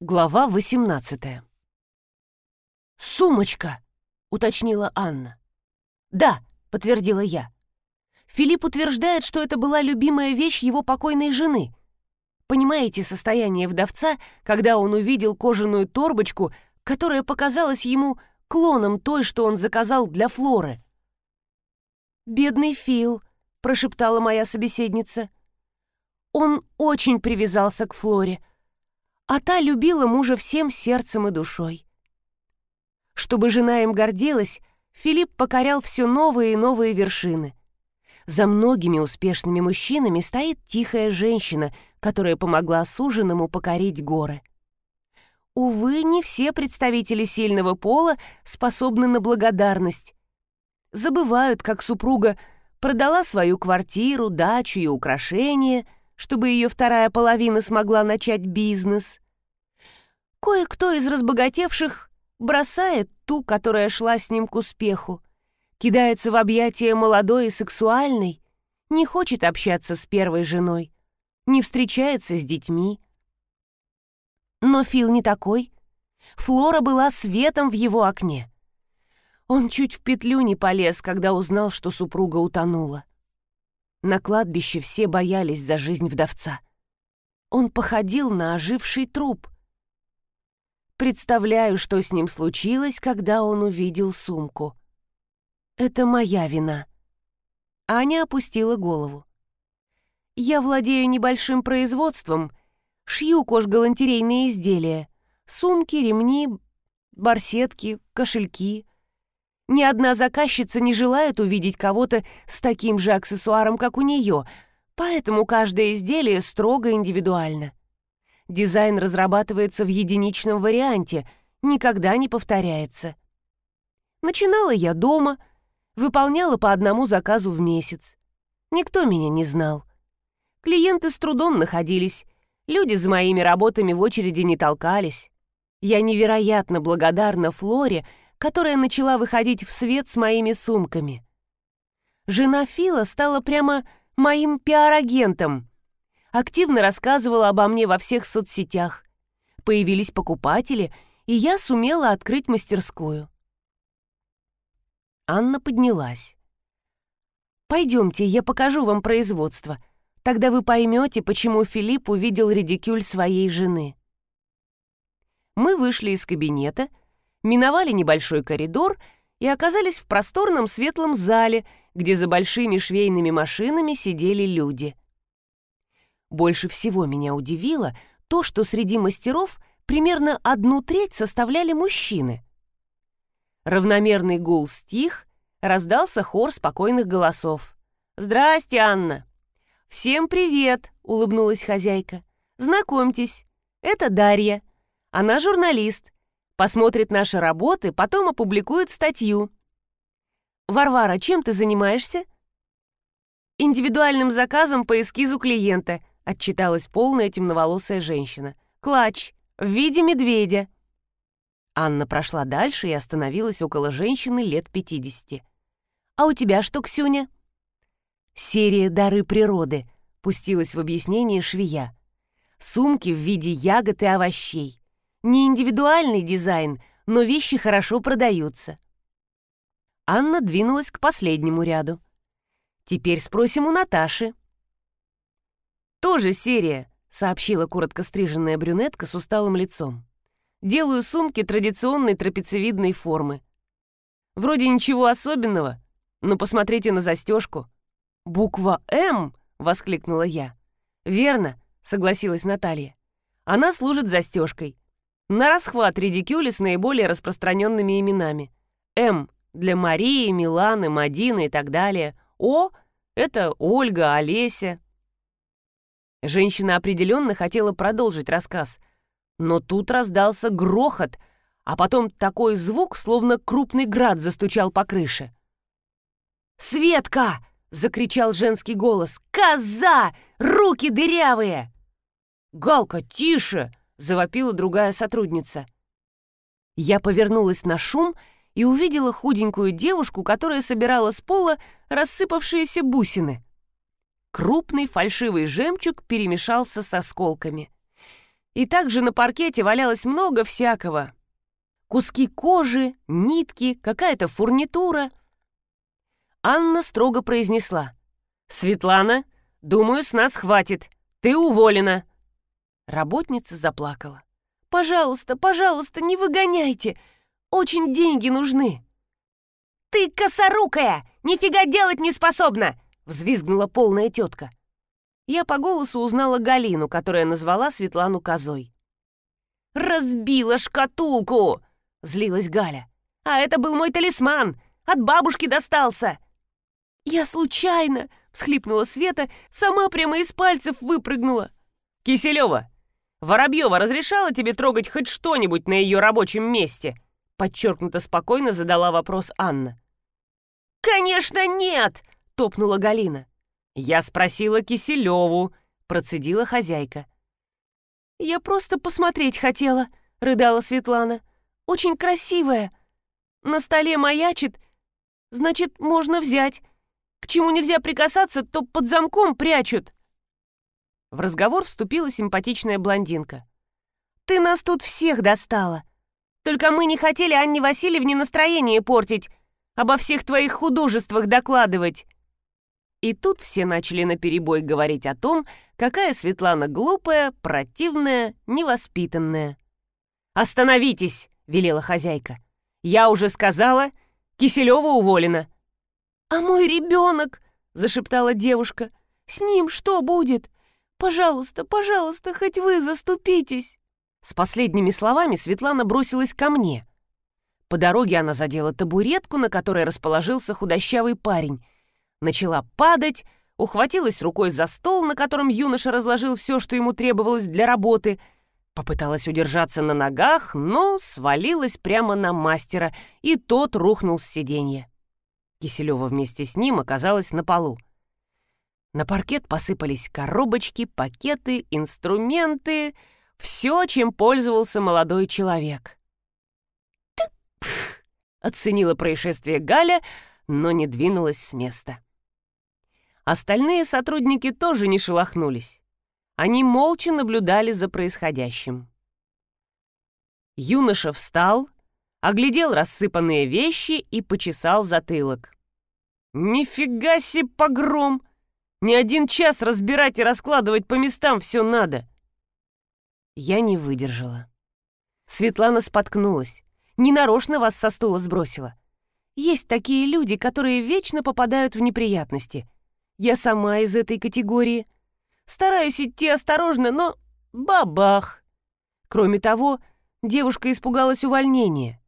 Глава 18 «Сумочка!» — уточнила Анна. «Да», — подтвердила я. Филипп утверждает, что это была любимая вещь его покойной жены. Понимаете состояние вдовца, когда он увидел кожаную торбочку, которая показалась ему клоном той, что он заказал для Флоры? «Бедный Фил», — прошептала моя собеседница. «Он очень привязался к Флоре» а та любила мужа всем сердцем и душой. Чтобы жена им гордилась, Филипп покорял все новые и новые вершины. За многими успешными мужчинами стоит тихая женщина, которая помогла суженому покорить горы. Увы, не все представители сильного пола способны на благодарность. Забывают, как супруга продала свою квартиру, дачу и украшения – чтобы ее вторая половина смогла начать бизнес. Кое-кто из разбогатевших бросает ту, которая шла с ним к успеху, кидается в объятия молодой и сексуальной, не хочет общаться с первой женой, не встречается с детьми. Но Фил не такой. Флора была светом в его окне. Он чуть в петлю не полез, когда узнал, что супруга утонула. На кладбище все боялись за жизнь вдовца. Он походил на оживший труп. Представляю, что с ним случилось, когда он увидел сумку. Это моя вина. Аня опустила голову. Я владею небольшим производством, шью кожгалантерейные изделия, сумки, ремни, барсетки, кошельки. Ни одна заказчица не желает увидеть кого-то с таким же аксессуаром, как у нее, поэтому каждое изделие строго индивидуально. Дизайн разрабатывается в единичном варианте, никогда не повторяется. Начинала я дома, выполняла по одному заказу в месяц. Никто меня не знал. Клиенты с трудом находились, люди за моими работами в очереди не толкались. Я невероятно благодарна Флоре, которая начала выходить в свет с моими сумками. Жена Фила стала прямо моим пиар-агентом. Активно рассказывала обо мне во всех соцсетях. Появились покупатели, и я сумела открыть мастерскую. Анна поднялась. «Пойдемте, я покажу вам производство. Тогда вы поймете, почему Филипп увидел редикюль своей жены». Мы вышли из кабинета — миновали небольшой коридор и оказались в просторном светлом зале, где за большими швейными машинами сидели люди. Больше всего меня удивило то, что среди мастеров примерно одну треть составляли мужчины. Равномерный гул стих, раздался хор спокойных голосов. «Здрасте, Анна!» «Всем привет!» — улыбнулась хозяйка. «Знакомьтесь, это Дарья. Она журналист, посмотрит наши работы, потом опубликует статью. «Варвара, чем ты занимаешься?» «Индивидуальным заказом по эскизу клиента», — отчиталась полная темноволосая женщина. «Клатч, в виде медведя». Анна прошла дальше и остановилась около женщины лет 50. «А у тебя что, Ксюня?» «Серия «Дары природы», — пустилась в объяснение швея. «Сумки в виде ягод и овощей. Не индивидуальный дизайн, но вещи хорошо продаются. Анна двинулась к последнему ряду. Теперь спросим у Наташи. «Тоже серия», — сообщила коротко стриженная брюнетка с усталым лицом. «Делаю сумки традиционной трапециевидной формы. Вроде ничего особенного, но посмотрите на застежку». «Буква «М»?» — воскликнула я. «Верно», — согласилась Наталья. «Она служит застежкой. На расхват редикюли с наиболее распространенными именами. М для Марии, Миланы, Мадины и так далее. О это Ольга, Олеся. Женщина определенно хотела продолжить рассказ, но тут раздался грохот, а потом такой звук, словно крупный град застучал по крыше. «Светка!» — закричал женский голос. «Коза! Руки дырявые!» «Галка, тише!» Завопила другая сотрудница. Я повернулась на шум и увидела худенькую девушку, которая собирала с пола рассыпавшиеся бусины. Крупный фальшивый жемчуг перемешался с осколками. И также на паркете валялось много всякого. Куски кожи, нитки, какая-то фурнитура. Анна строго произнесла. «Светлана, думаю, с нас хватит. Ты уволена». Работница заплакала. «Пожалуйста, пожалуйста, не выгоняйте. Очень деньги нужны». «Ты косорукая! Нифига делать не способна!» взвизгнула полная тетка. Я по голосу узнала Галину, которая назвала Светлану козой. «Разбила шкатулку!» — злилась Галя. «А это был мой талисман! От бабушки достался!» «Я случайно!» — всхлипнула Света, сама прямо из пальцев выпрыгнула. «Киселева, Воробьева разрешала тебе трогать хоть что-нибудь на ее рабочем месте?» Подчеркнуто спокойно задала вопрос Анна. «Конечно нет!» — топнула Галина. «Я спросила Киселеву», — процедила хозяйка. «Я просто посмотреть хотела», — рыдала Светлана. «Очень красивая. На столе маячит, значит, можно взять. К чему нельзя прикасаться, то под замком прячут». В разговор вступила симпатичная блондинка. «Ты нас тут всех достала. Только мы не хотели Анне Васильевне настроение портить, обо всех твоих художествах докладывать». И тут все начали наперебой говорить о том, какая Светлана глупая, противная, невоспитанная. «Остановитесь!» — велела хозяйка. «Я уже сказала, Киселева уволена». «А мой ребенок!» — зашептала девушка. «С ним что будет? Пожалуйста, пожалуйста, хоть вы заступитесь!» С последними словами Светлана бросилась ко мне. По дороге она задела табуретку, на которой расположился худощавый парень — начала падать, ухватилась рукой за стол, на котором юноша разложил все, что ему требовалось для работы, попыталась удержаться на ногах, но свалилась прямо на мастера, и тот рухнул с сиденья. Киселева вместе с ним оказалась на полу. На паркет посыпались коробочки, пакеты, инструменты, все, чем пользовался молодой человек. оценила происшествие Галя, но не двинулась с места. Остальные сотрудники тоже не шелохнулись. Они молча наблюдали за происходящим. Юноша встал, оглядел рассыпанные вещи и почесал затылок. «Нифига себе погром! Не один час разбирать и раскладывать по местам все надо!» Я не выдержала. Светлана споткнулась. Ненарочно вас со стула сбросила. Есть такие люди, которые вечно попадают в неприятности — я сама из этой категории. Стараюсь идти осторожно, но бабах. Кроме того, девушка испугалась увольнения.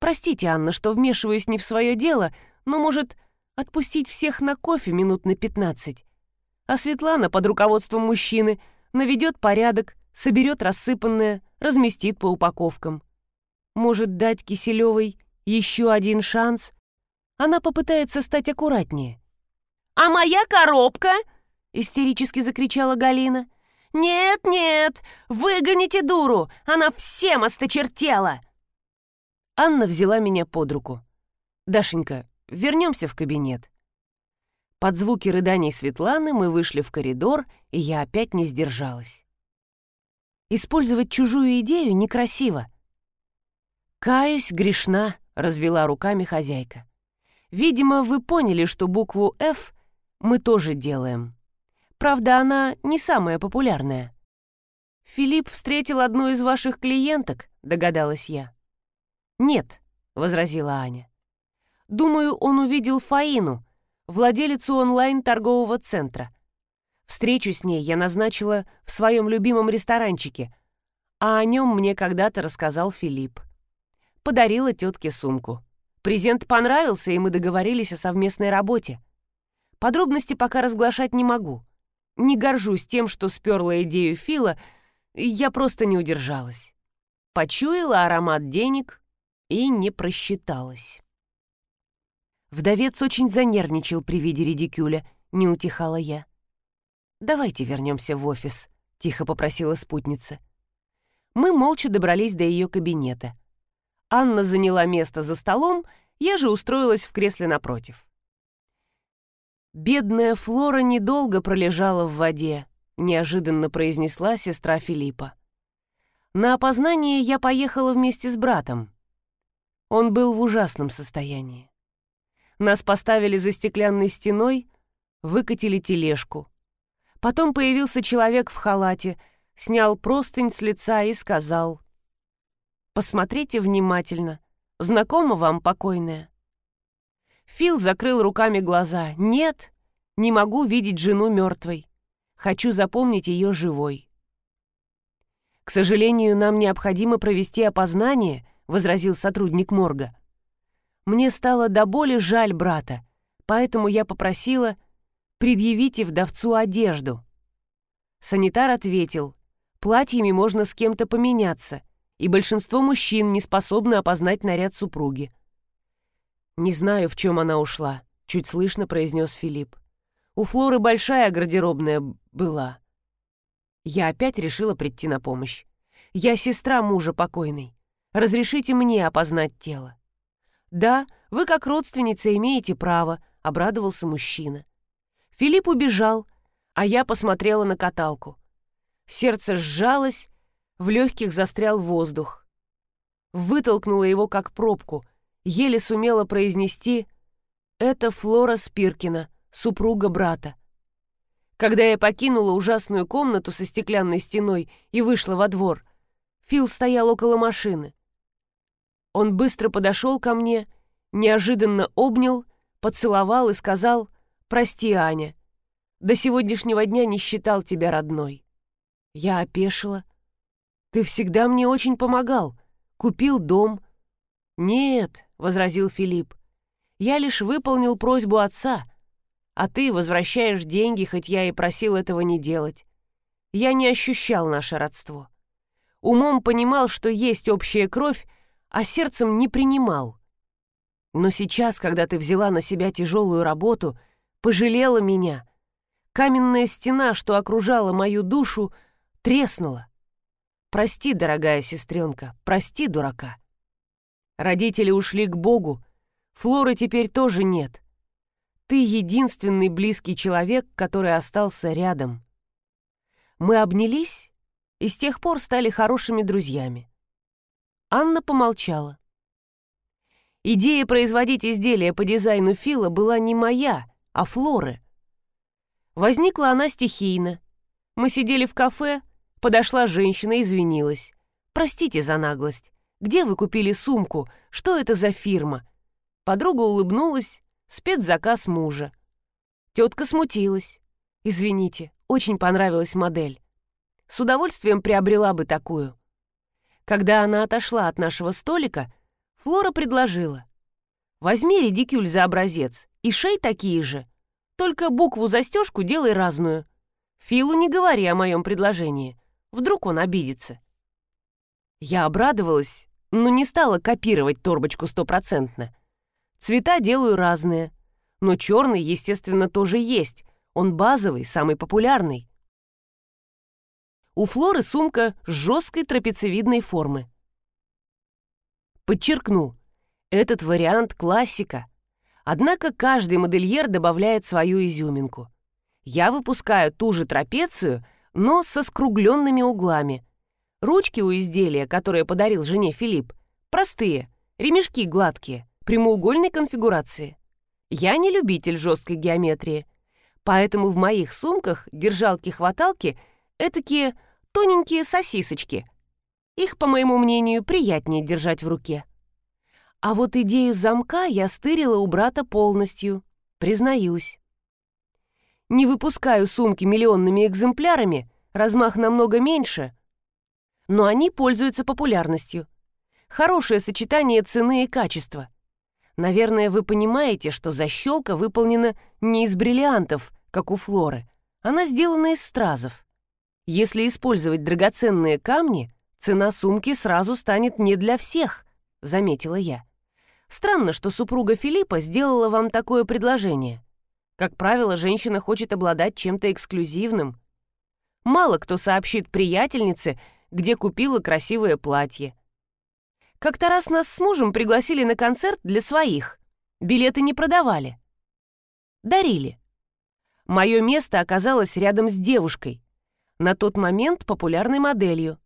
Простите, Анна, что вмешиваюсь не в свое дело, но, может, отпустить всех на кофе минут на пятнадцать. А Светлана под руководством мужчины наведет порядок, соберет рассыпанное, разместит по упаковкам. Может дать Киселевой еще один шанс? Она попытается стать аккуратнее. «А моя коробка?» — истерически закричала Галина. «Нет, нет, выгоните дуру, она всем осточертела!» Анна взяла меня под руку. «Дашенька, вернемся в кабинет». Под звуки рыданий Светланы мы вышли в коридор, и я опять не сдержалась. Использовать чужую идею некрасиво. «Каюсь, грешна», — развела руками хозяйка. «Видимо, вы поняли, что букву «Ф» мы тоже делаем. Правда, она не самая популярная. Филипп встретил одну из ваших клиенток, догадалась я. Нет, возразила Аня. Думаю, он увидел Фаину, владелицу онлайн-торгового центра. Встречу с ней я назначила в своем любимом ресторанчике, а о нем мне когда-то рассказал Филипп. Подарила тетке сумку. Презент понравился, и мы договорились о совместной работе. Подробности пока разглашать не могу. Не горжусь тем, что сперла идею Фила, я просто не удержалась. Почуяла аромат денег и не просчиталась. Вдовец очень занервничал при виде редикюля, не утихала я. «Давайте вернемся в офис», — тихо попросила спутница. Мы молча добрались до ее кабинета. Анна заняла место за столом, я же устроилась в кресле напротив. «Бедная Флора недолго пролежала в воде», — неожиданно произнесла сестра Филиппа. На опознание я поехала вместе с братом. Он был в ужасном состоянии. Нас поставили за стеклянной стеной, выкатили тележку. Потом появился человек в халате, снял простынь с лица и сказал «Посмотрите внимательно. Знакома вам покойная?» Фил закрыл руками глаза. «Нет, не могу видеть жену мертвой. Хочу запомнить ее живой». «К сожалению, нам необходимо провести опознание», — возразил сотрудник морга. Мне стало до боли жаль брата, поэтому я попросила «предъявите вдовцу одежду». Санитар ответил, платьями можно с кем-то поменяться, и большинство мужчин не способны опознать наряд супруги. «Не знаю, в чем она ушла», — чуть слышно произнес Филипп. «У Флоры большая гардеробная была». Я опять решила прийти на помощь. «Я сестра мужа покойной. Разрешите мне опознать тело». «Да, вы как родственница имеете право», — обрадовался мужчина. Филипп убежал, а я посмотрела на каталку. Сердце сжалось, в легких застрял воздух. Вытолкнула его как пробку, еле сумела произнести «Это Флора Спиркина, супруга брата». Когда я покинула ужасную комнату со стеклянной стеной и вышла во двор, Фил стоял около машины. Он быстро подошел ко мне, неожиданно обнял, поцеловал и сказал «Прости, Аня, до сегодняшнего дня не считал тебя родной». Я опешила. «Ты всегда мне очень помогал, купил дом». «Нет», — возразил Филипп, — «я лишь выполнил просьбу отца, а ты возвращаешь деньги, хоть я и просил этого не делать. Я не ощущал наше родство. Умом понимал, что есть общая кровь, а сердцем не принимал. Но сейчас, когда ты взяла на себя тяжелую работу, пожалела меня. Каменная стена, что окружала мою душу, треснула. Прости, дорогая сестренка, прости, дурака. Родители ушли к Богу, Флоры теперь тоже нет. Ты единственный близкий человек, который остался рядом. Мы обнялись и с тех пор стали хорошими друзьями. Анна помолчала. Идея производить изделия по дизайну Фила была не моя, а Флоры. Возникла она стихийно. Мы сидели в кафе, подошла женщина и извинилась. «Простите за наглость. Где вы купили сумку? Что это за фирма?» Подруга улыбнулась. Спецзаказ мужа. Тетка смутилась. «Извините, очень понравилась модель. С удовольствием приобрела бы такую». Когда она отошла от нашего столика, Флора предложила. «Возьми редикюль за образец и шей такие же, только букву-застежку делай разную. Филу не говори о моем предложении, вдруг он обидится». Я обрадовалась, но не стала копировать торбочку стопроцентно. Цвета делаю разные, но черный, естественно, тоже есть, он базовый, самый популярный. У Флоры сумка жесткой трапециевидной формы. Подчеркну, этот вариант классика. Однако каждый модельер добавляет свою изюминку. Я выпускаю ту же трапецию, но со скругленными углами. Ручки у изделия, которое подарил жене Филипп, простые, ремешки гладкие, прямоугольной конфигурации. Я не любитель жесткой геометрии, поэтому в моих сумках держалки-хваталки – этакие тоненькие сосисочки. Их, по моему мнению, приятнее держать в руке. А вот идею замка я стырила у брата полностью, признаюсь. Не выпускаю сумки миллионными экземплярами, размах намного меньше, но они пользуются популярностью. Хорошее сочетание цены и качества. Наверное, вы понимаете, что защелка выполнена не из бриллиантов, как у Флоры. Она сделана из стразов. Если использовать драгоценные камни, цена сумки сразу станет не для всех, заметила я. Странно, что супруга Филиппа сделала вам такое предложение. Как правило, женщина хочет обладать чем-то эксклюзивным. Мало кто сообщит приятельнице, где купила красивое платье. Как-то раз нас с мужем пригласили на концерт для своих. Билеты не продавали. Дарили. Мое место оказалось рядом с девушкой, на тот момент популярной моделью.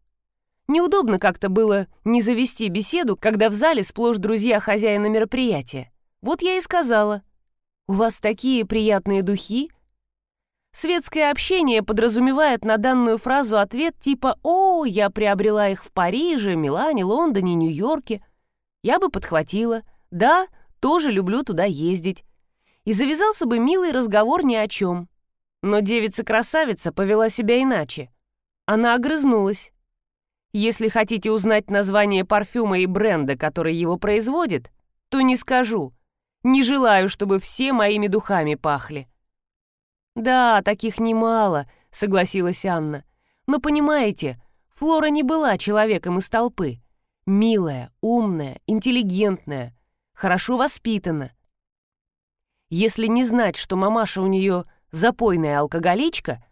Неудобно как-то было не завести беседу, когда в зале сплошь друзья хозяина мероприятия. Вот я и сказала. «У вас такие приятные духи». Светское общение подразумевает на данную фразу ответ типа «О, я приобрела их в Париже, Милане, Лондоне, Нью-Йорке». Я бы подхватила «Да, тоже люблю туда ездить». И завязался бы милый разговор ни о чем. Но девица-красавица повела себя иначе. Она огрызнулась. Если хотите узнать название парфюма и бренда, который его производит, то не скажу. Не желаю, чтобы все моими духами пахли». «Да, таких немало», — согласилась Анна. «Но понимаете, Флора не была человеком из толпы. Милая, умная, интеллигентная, хорошо воспитана. Если не знать, что мамаша у нее запойная алкоголичка,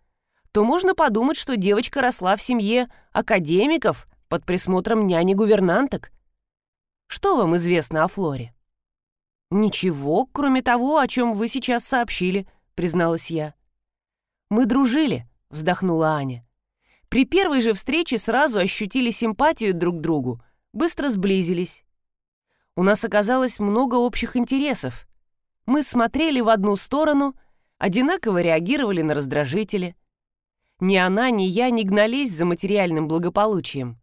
то можно подумать, что девочка росла в семье академиков под присмотром няни-гувернанток. Что вам известно о Флоре?» «Ничего, кроме того, о чем вы сейчас сообщили», — призналась я. «Мы дружили», — вздохнула Аня. «При первой же встрече сразу ощутили симпатию друг к другу, быстро сблизились. У нас оказалось много общих интересов. Мы смотрели в одну сторону, одинаково реагировали на раздражители. Ни она, ни я не гнались за материальным благополучием.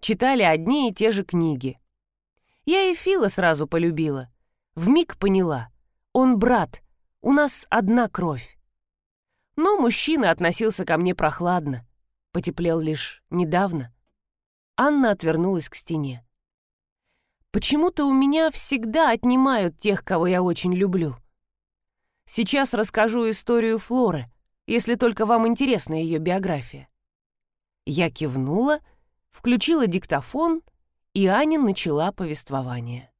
Читали одни и те же книги. Я и Фила сразу полюбила. Вмиг поняла. Он брат, у нас одна кровь. Но мужчина относился ко мне прохладно. Потеплел лишь недавно. Анна отвернулась к стене. Почему-то у меня всегда отнимают тех, кого я очень люблю. Сейчас расскажу историю Флоры, если только вам интересна ее биография. Я кивнула, включила диктофон, и Аня начала повествование.